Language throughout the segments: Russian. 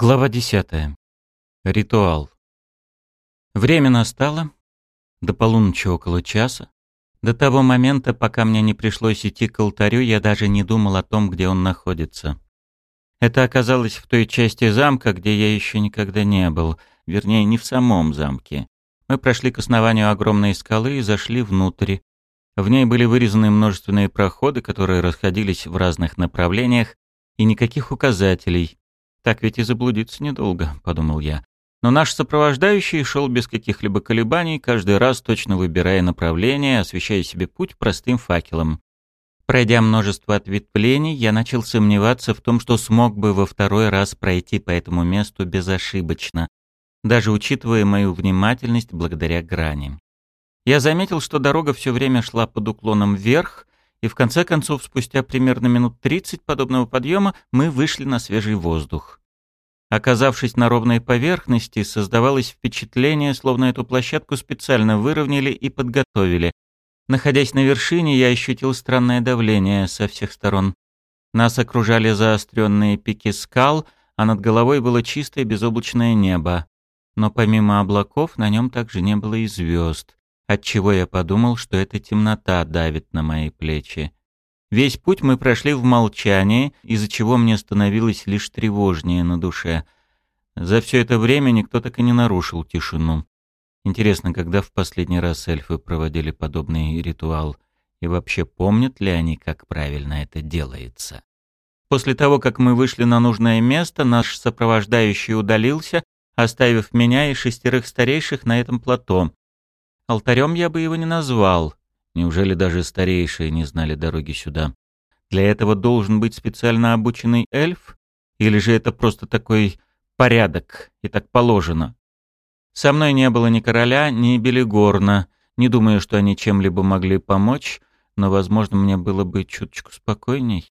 Глава 10. Ритуал. Время настало. До полуночи около часа. До того момента, пока мне не пришлось идти к алтарю, я даже не думал о том, где он находится. Это оказалось в той части замка, где я еще никогда не был. Вернее, не в самом замке. Мы прошли к основанию огромной скалы и зашли внутрь. В ней были вырезаны множественные проходы, которые расходились в разных направлениях, и никаких указателей, так ведь и заблудиться недолго, подумал я. Но наш сопровождающий шел без каких-либо колебаний, каждый раз точно выбирая направление, освещая себе путь простым факелом. Пройдя множество ответвлений, я начал сомневаться в том, что смог бы во второй раз пройти по этому месту безошибочно, даже учитывая мою внимательность благодаря грани. Я заметил, что дорога все время шла под уклоном вверх, и в конце концов, спустя примерно минут 30 подобного подъема, мы вышли на свежий воздух. Оказавшись на ровной поверхности, создавалось впечатление, словно эту площадку специально выровняли и подготовили. Находясь на вершине, я ощутил странное давление со всех сторон. Нас окружали заостренные пики скал, а над головой было чистое безоблачное небо. Но помимо облаков на нем также не было и звезд отчего я подумал, что эта темнота давит на мои плечи. Весь путь мы прошли в молчании, из-за чего мне становилось лишь тревожнее на душе. За все это время никто так и не нарушил тишину. Интересно, когда в последний раз эльфы проводили подобный ритуал, и вообще помнят ли они, как правильно это делается? После того, как мы вышли на нужное место, наш сопровождающий удалился, оставив меня и шестерых старейших на этом плато, Алтарем я бы его не назвал. Неужели даже старейшие не знали дороги сюда? Для этого должен быть специально обученный эльф? Или же это просто такой порядок, и так положено? Со мной не было ни короля, ни Белигорна. Не думаю, что они чем-либо могли помочь, но, возможно, мне было бы чуточку спокойней.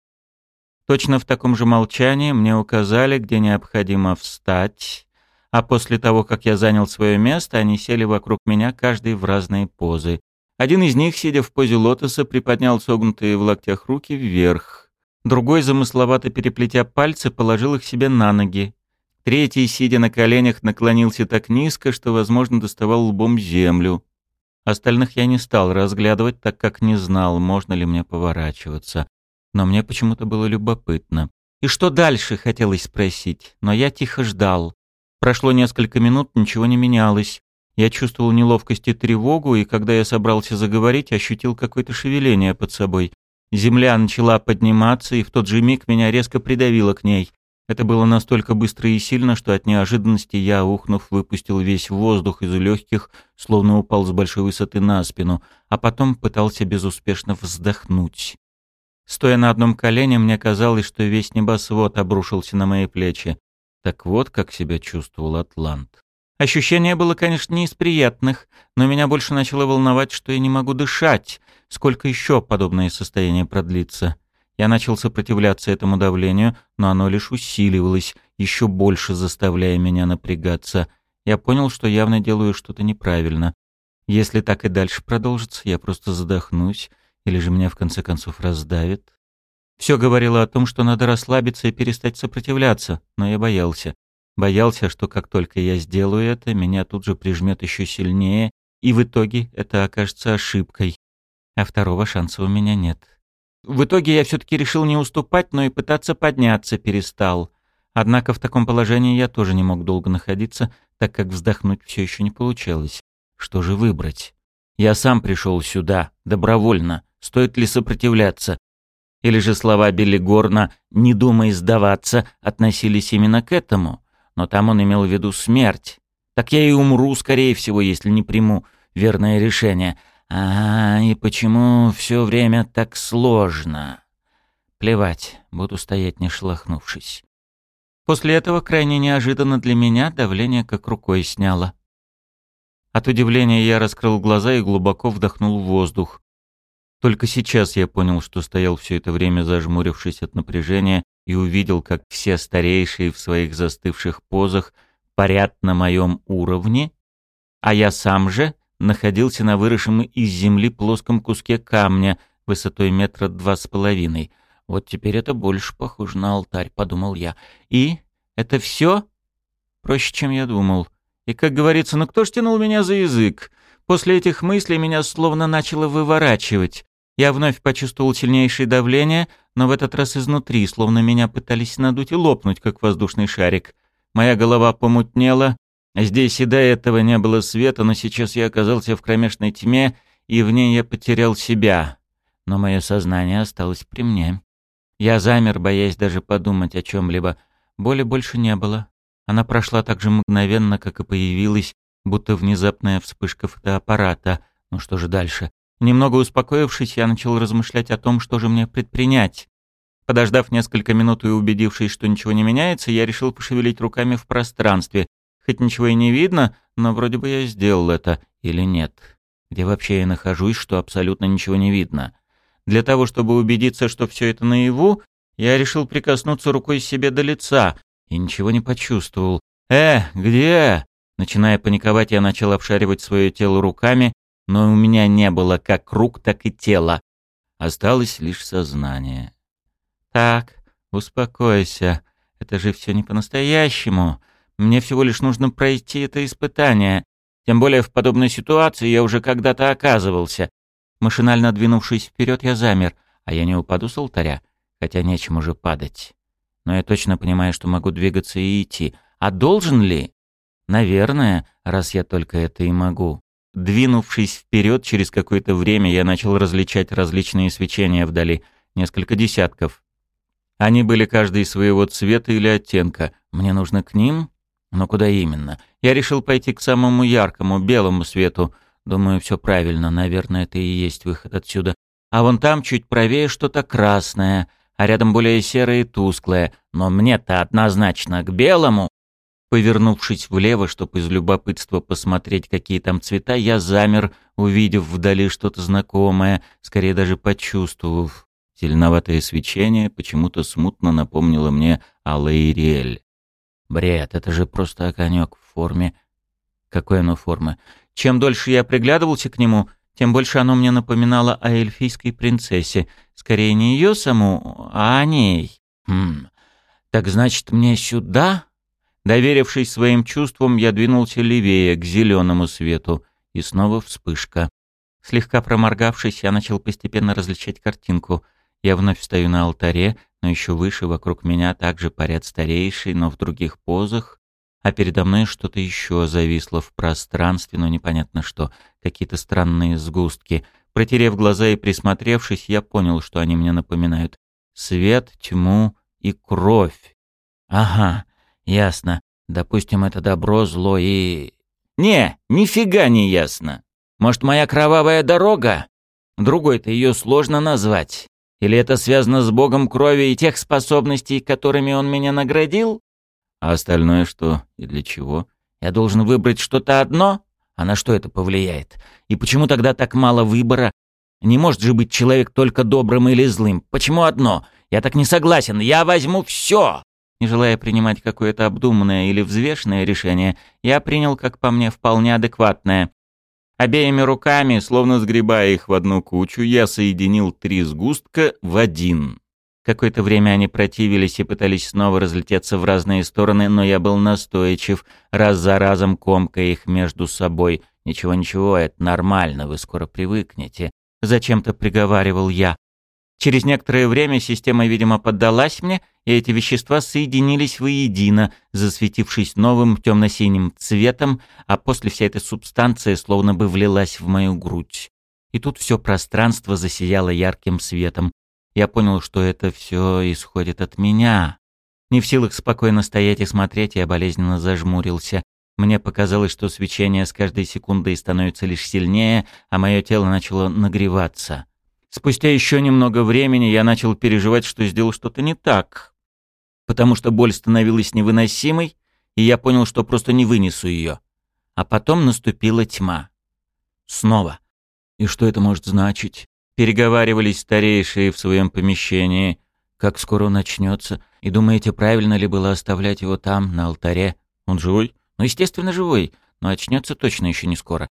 Точно в таком же молчании мне указали, где необходимо встать, а после того, как я занял свое место, они сели вокруг меня, каждый в разные позы. Один из них, сидя в позе лотоса, приподнял согнутые в локтях руки вверх. Другой, замысловато переплетя пальцы, положил их себе на ноги. Третий, сидя на коленях, наклонился так низко, что, возможно, доставал лбом землю. Остальных я не стал разглядывать, так как не знал, можно ли мне поворачиваться. Но мне почему-то было любопытно. И что дальше, хотелось спросить, но я тихо ждал. Прошло несколько минут, ничего не менялось. Я чувствовал неловкость и тревогу, и когда я собрался заговорить, ощутил какое-то шевеление под собой. Земля начала подниматься, и в тот же миг меня резко придавило к ней. Это было настолько быстро и сильно, что от неожиданности я, ухнув, выпустил весь воздух из легких, словно упал с большой высоты на спину, а потом пытался безуспешно вздохнуть. Стоя на одном колене, мне казалось, что весь небосвод обрушился на мои плечи. Так вот, как себя чувствовал Атлант. Ощущение было, конечно, не из приятных, но меня больше начало волновать, что я не могу дышать. Сколько еще подобное состояние продлится? Я начал сопротивляться этому давлению, но оно лишь усиливалось, еще больше заставляя меня напрягаться. Я понял, что явно делаю что-то неправильно. Если так и дальше продолжится, я просто задохнусь, или же меня в конце концов раздавит. Все говорило о том, что надо расслабиться и перестать сопротивляться, но я боялся. Боялся, что как только я сделаю это, меня тут же прижмет еще сильнее, и в итоге это окажется ошибкой. А второго шанса у меня нет. В итоге я все-таки решил не уступать, но и пытаться подняться перестал. Однако в таком положении я тоже не мог долго находиться, так как вздохнуть все еще не получалось. Что же выбрать? Я сам пришел сюда, добровольно. Стоит ли сопротивляться? Или же слова Билли Горна «не думай сдаваться» относились именно к этому, но там он имел в виду смерть. Так я и умру, скорее всего, если не приму верное решение. А, и почему все время так сложно? Плевать, буду стоять не шелохнувшись. После этого крайне неожиданно для меня давление как рукой сняло. От удивления я раскрыл глаза и глубоко вдохнул воздух. Только сейчас я понял, что стоял все это время зажмурившись от напряжения и увидел, как все старейшие в своих застывших позах парят на моем уровне, а я сам же находился на выросшем из земли плоском куске камня высотой метра два с половиной. Вот теперь это больше похоже на алтарь, подумал я. И это все? Проще, чем я думал. И, как говорится, ну кто ж тянул меня за язык? После этих мыслей меня словно начало выворачивать. Я вновь почувствовал сильнейшее давление, но в этот раз изнутри, словно меня пытались надуть и лопнуть, как воздушный шарик. Моя голова помутнела. Здесь и до этого не было света, но сейчас я оказался в кромешной тьме, и в ней я потерял себя. Но мое сознание осталось при мне. Я замер, боясь даже подумать о чем-либо. Боли больше не было. Она прошла так же мгновенно, как и появилась, будто внезапная вспышка фотоаппарата. Ну что же дальше? Немного успокоившись, я начал размышлять о том, что же мне предпринять. Подождав несколько минут и убедившись, что ничего не меняется, я решил пошевелить руками в пространстве. Хоть ничего и не видно, но вроде бы я сделал это. Или нет? Где вообще я нахожусь, что абсолютно ничего не видно? Для того, чтобы убедиться, что все это наяву, я решил прикоснуться рукой себе до лица и ничего не почувствовал. «Э, где?» Начиная паниковать, я начал обшаривать свое тело руками, но у меня не было как рук, так и тела. Осталось лишь сознание. «Так, успокойся. Это же все не по-настоящему. Мне всего лишь нужно пройти это испытание. Тем более в подобной ситуации я уже когда-то оказывался. Машинально двинувшись вперед, я замер, а я не упаду с алтаря, хотя нечем уже падать. Но я точно понимаю, что могу двигаться и идти. А должен ли? Наверное, раз я только это и могу. Двинувшись вперед, через какое-то время я начал различать различные свечения вдали, несколько десятков. Они были каждый своего цвета или оттенка. Мне нужно к ним? Но куда именно? Я решил пойти к самому яркому, белому свету, Думаю, все правильно, наверное, это и есть выход отсюда. А вон там чуть правее что-то красное, а рядом более серое и тусклое. Но мне-то однозначно к белому. Повернувшись влево, чтобы из любопытства посмотреть, какие там цвета, я замер, увидев вдали что-то знакомое, скорее даже почувствовав. Зеленоватое свечение почему-то смутно напомнило мне о Лейриэль. Бред, это же просто огонек в форме... Какой оно формы? Чем дольше я приглядывался к нему, тем больше оно мне напоминало о эльфийской принцессе. Скорее не ее саму, а о ней. Хм, так значит мне сюда? Доверившись своим чувствам, я двинулся левее, к зеленому свету. И снова вспышка. Слегка проморгавшись, я начал постепенно различать картинку. Я вновь стою на алтаре, но еще выше вокруг меня также парят старейшие, но в других позах, а передо мной что-то еще зависло в пространстве, но непонятно что, какие-то странные сгустки. Протерев глаза и присмотревшись, я понял, что они мне напоминают. Свет, тьму и кровь. Ага, ясно. Допустим, это добро, зло и... Не, нифига не ясно. Может, моя кровавая дорога? Другой-то ее сложно назвать. Или это связано с богом крови и тех способностей, которыми он меня наградил? А остальное что и для чего? Я должен выбрать что-то одно? А на что это повлияет? И почему тогда так мало выбора? Не может же быть человек только добрым или злым. Почему одно? Я так не согласен. Я возьму все. Не желая принимать какое-то обдуманное или взвешенное решение, я принял, как по мне, вполне адекватное. Обеими руками, словно сгребая их в одну кучу, я соединил три сгустка в один. Какое-то время они противились и пытались снова разлететься в разные стороны, но я был настойчив, раз за разом комкая их между собой. «Ничего-ничего, это нормально, вы скоро привыкнете», — зачем-то приговаривал я. Через некоторое время система, видимо, поддалась мне, и эти вещества соединились воедино, засветившись новым темно-синим цветом, а после вся эта субстанция словно бы влилась в мою грудь. И тут все пространство засияло ярким светом, я понял, что это все исходит от меня. Не в силах спокойно стоять и смотреть, я болезненно зажмурился. Мне показалось, что свечение с каждой секундой становится лишь сильнее, а мое тело начало нагреваться. Спустя еще немного времени я начал переживать, что сделал что-то не так. Потому что боль становилась невыносимой, и я понял, что просто не вынесу ее. А потом наступила тьма. Снова. И что это может значить? Переговаривались старейшие в своем помещении. Как скоро начнется? И думаете, правильно ли было оставлять его там, на алтаре? Он живой? Ну, естественно, живой. Но очнется точно еще не скоро.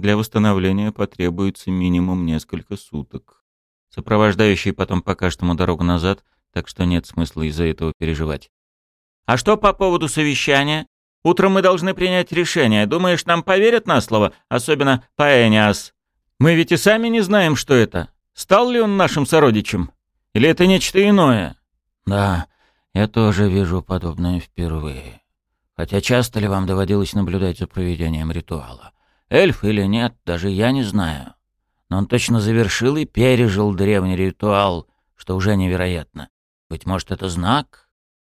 Для восстановления потребуется минимум несколько суток. Сопровождающий потом покажет ему дорогу назад, так что нет смысла из-за этого переживать. «А что по поводу совещания?» Утром мы должны принять решение. Думаешь, нам поверят на слово? Особенно Паэниас. Мы ведь и сами не знаем, что это. Стал ли он нашим сородичем? Или это нечто иное?» «Да, я тоже вижу подобное впервые. Хотя часто ли вам доводилось наблюдать за проведением ритуала? Эльф или нет, даже я не знаю. Но он точно завершил и пережил древний ритуал, что уже невероятно. Быть может, это знак?»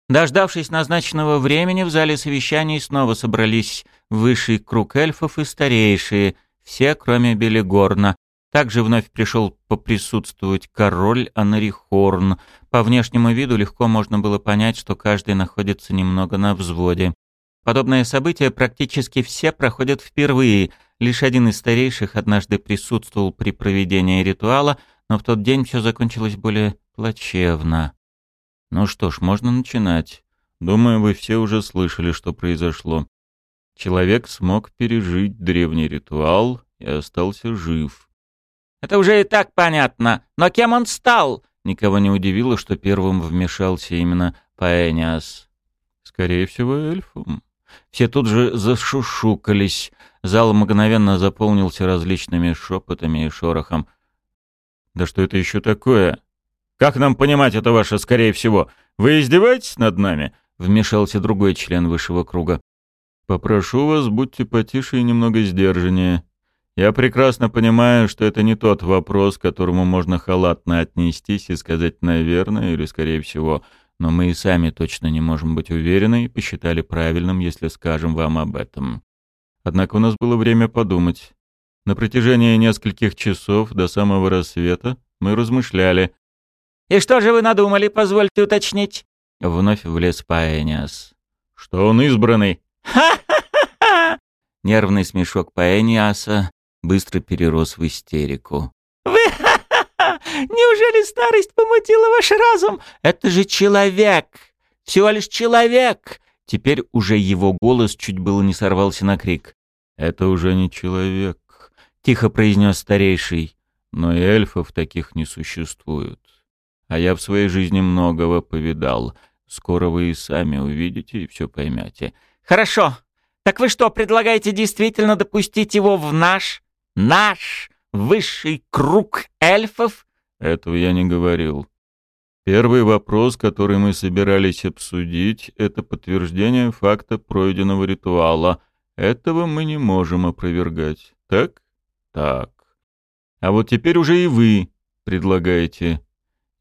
Дождавшись назначенного времени, в зале совещаний снова собрались высший круг эльфов и старейшие, все, кроме Белигорна. Также вновь пришел поприсутствовать король Анарихорн. По внешнему виду легко можно было понять, что каждый находится немного на взводе. Подобное событие практически все проходят впервые. Лишь один из старейших однажды присутствовал при проведении ритуала, но в тот день все закончилось более плачевно. Ну что ж, можно начинать. Думаю, вы все уже слышали, что произошло. Человек смог пережить древний ритуал и остался жив. Это уже и так понятно. Но кем он стал? Никого не удивило, что первым вмешался именно Паэниас. Скорее всего, эльфом. Все тут же зашушукались. Зал мгновенно заполнился различными шепотами и шорохом. «Да что это еще такое? Как нам понимать это ваше, скорее всего? Вы издеваетесь над нами?» — вмешался другой член высшего круга. «Попрошу вас, будьте потише и немного сдержаннее. Я прекрасно понимаю, что это не тот вопрос, к которому можно халатно отнестись и сказать «наверное» или «скорее всего», но мы и сами точно не можем быть уверены и посчитали правильным, если скажем вам об этом. Однако у нас было время подумать. На протяжении нескольких часов до самого рассвета мы размышляли, «И что же вы надумали, позвольте уточнить?» Вновь влез Паэниас. «Что он избранный?» «Ха-ха-ха!» Нервный смешок Паэниаса быстро перерос в истерику. «Вы! Неужели старость помутила ваш разум? Это же человек! Всего лишь человек!» Теперь уже его голос чуть было не сорвался на крик. «Это уже не человек», — тихо произнес старейший. «Но и эльфов таких не существует. А я в своей жизни многого повидал. Скоро вы и сами увидите и все поймете. Хорошо. Так вы что, предлагаете действительно допустить его в наш, наш высший круг эльфов? Этого я не говорил. Первый вопрос, который мы собирались обсудить, это подтверждение факта пройденного ритуала. Этого мы не можем опровергать. Так? Так. А вот теперь уже и вы предлагаете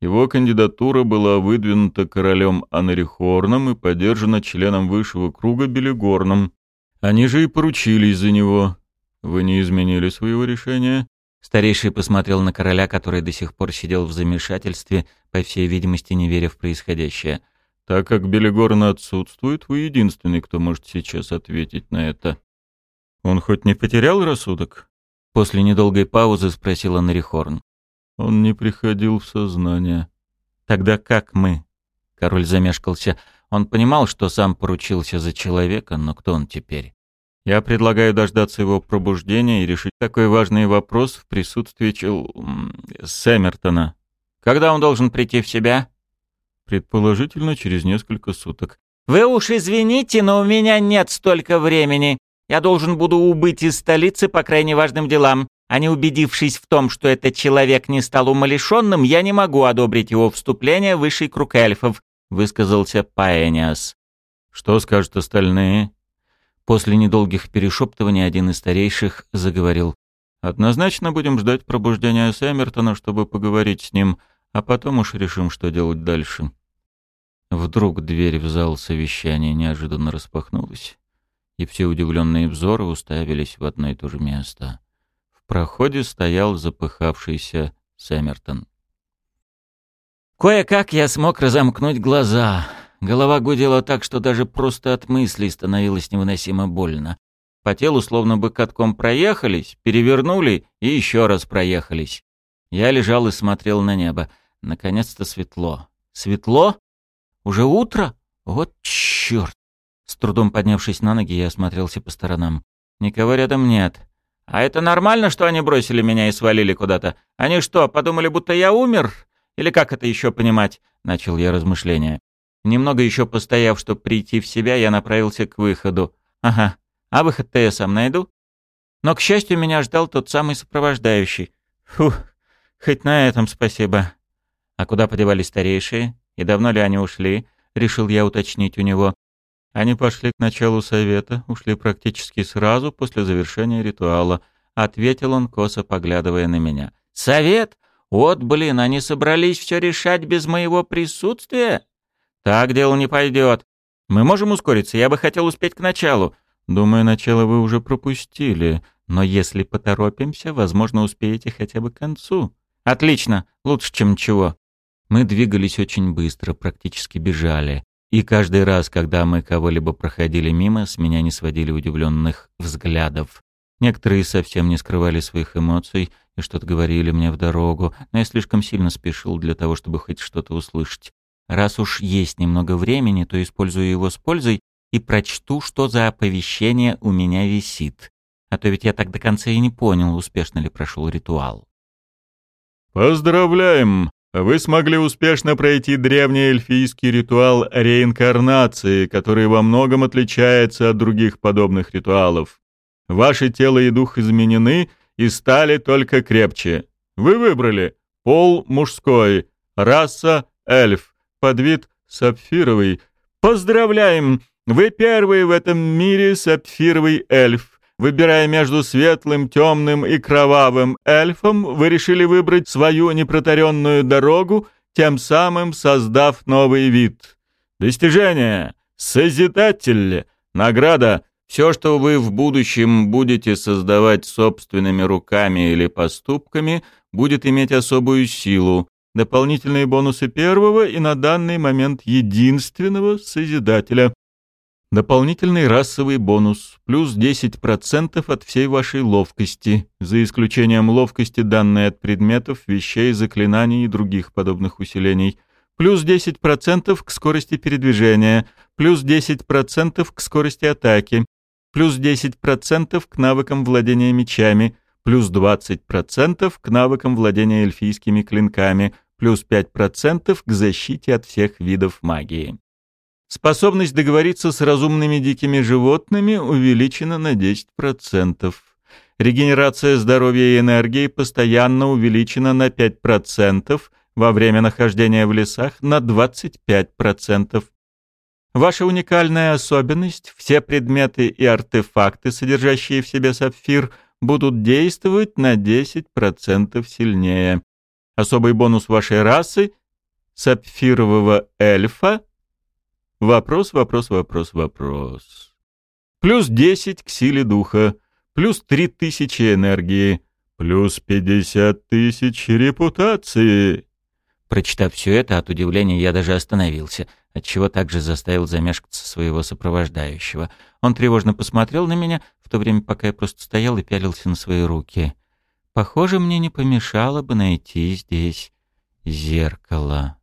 его кандидатура была выдвинута королем Анарихорном и поддержана членом высшего круга Белигорном. Они же и поручились за него. Вы не изменили своего решения?» Старейший посмотрел на короля, который до сих пор сидел в замешательстве, по всей видимости, не веря в происходящее. «Так как Белигорн отсутствует, вы единственный, кто может сейчас ответить на это». «Он хоть не потерял рассудок?» После недолгой паузы спросила Нарихорн. Он не приходил в сознание. Тогда как мы? Король замешкался. Он понимал, что сам поручился за человека, но кто он теперь? Я предлагаю дождаться его пробуждения и решить такой важный вопрос в присутствии чел... Сэмертона. Когда он должен прийти в себя? Предположительно, через несколько суток. «Вы уж извините, но у меня нет столько времени. Я должен буду убыть из столицы по крайне важным делам а не убедившись в том, что этот человек не стал умалишенным, я не могу одобрить его вступление в высший круг эльфов», — высказался Паэниас. «Что скажут остальные?» После недолгих перешептываний один из старейших заговорил. «Однозначно будем ждать пробуждения Сэммертона, чтобы поговорить с ним, а потом уж решим, что делать дальше». Вдруг дверь в зал совещания неожиданно распахнулась, и все удивленные взоры уставились в одно и то же место — проходе стоял запыхавшийся Сэмертон. Кое-как я смог разомкнуть глаза. Голова гудела так, что даже просто от мыслей становилось невыносимо больно. По телу словно бы катком проехались, перевернули и еще раз проехались. Я лежал и смотрел на небо. Наконец-то светло. Светло? Уже утро? Вот черт! С трудом поднявшись на ноги, я осмотрелся по сторонам. Никого рядом нет. А это нормально, что они бросили меня и свалили куда-то? Они что, подумали, будто я умер? Или как это еще понимать? Начал я размышления. Немного еще постояв, чтобы прийти в себя, я направился к выходу. Ага, а выход-то я сам найду. Но, к счастью, меня ждал тот самый сопровождающий. Фух, хоть на этом спасибо. А куда подевались старейшие? И давно ли они ушли? Решил я уточнить у него. Они пошли к началу совета, ушли практически сразу после завершения ритуала. Ответил он, косо поглядывая на меня. «Совет? Вот, блин, они собрались все решать без моего присутствия? Так дело не пойдет. Мы можем ускориться, я бы хотел успеть к началу. Думаю, начало вы уже пропустили, но если поторопимся, возможно, успеете хотя бы к концу. Отлично, лучше, чем ничего. Мы двигались очень быстро, практически бежали. И каждый раз, когда мы кого-либо проходили мимо, с меня не сводили удивленных взглядов. Некоторые совсем не скрывали своих эмоций и что-то говорили мне в дорогу, но я слишком сильно спешил для того, чтобы хоть что-то услышать. Раз уж есть немного времени, то использую его с пользой и прочту, что за оповещение у меня висит. А то ведь я так до конца и не понял, успешно ли прошел ритуал. «Поздравляем! Вы смогли успешно пройти древний эльфийский ритуал реинкарнации, который во многом отличается от других подобных ритуалов. Ваше тело и дух изменены и стали только крепче. Вы выбрали пол мужской, раса эльф, подвид сапфировый. Поздравляем! Вы первый в этом мире сапфировый эльф. Выбирая между светлым, темным и кровавым эльфом, вы решили выбрать свою непротаренную дорогу, тем самым создав новый вид. Достижение! Созидатель! Награда! Все, что вы в будущем будете создавать собственными руками или поступками, будет иметь особую силу. Дополнительные бонусы первого и на данный момент единственного Созидателя. Дополнительный расовый бонус, плюс 10% от всей вашей ловкости, за исключением ловкости, данной от предметов, вещей, заклинаний и других подобных усилений. Плюс 10% к скорости передвижения, плюс 10% к скорости атаки, плюс 10% к навыкам владения мечами, плюс 20% к навыкам владения эльфийскими клинками, плюс 5% к защите от всех видов магии. Способность договориться с разумными дикими животными увеличена на 10%. Регенерация здоровья и энергии постоянно увеличена на 5%, во время нахождения в лесах на 25%. Ваша уникальная особенность – все предметы и артефакты, содержащие в себе сапфир, будут действовать на 10% сильнее. Особый бонус вашей расы – сапфирового эльфа – Вопрос, вопрос, вопрос, вопрос. Плюс 10 к силе духа, плюс 3000 энергии, плюс 50 тысяч репутации. Прочитав все это, от удивления я даже остановился, отчего также заставил замешкаться своего сопровождающего. Он тревожно посмотрел на меня, в то время пока я просто стоял и пялился на свои руки. Похоже, мне не помешало бы найти здесь зеркало.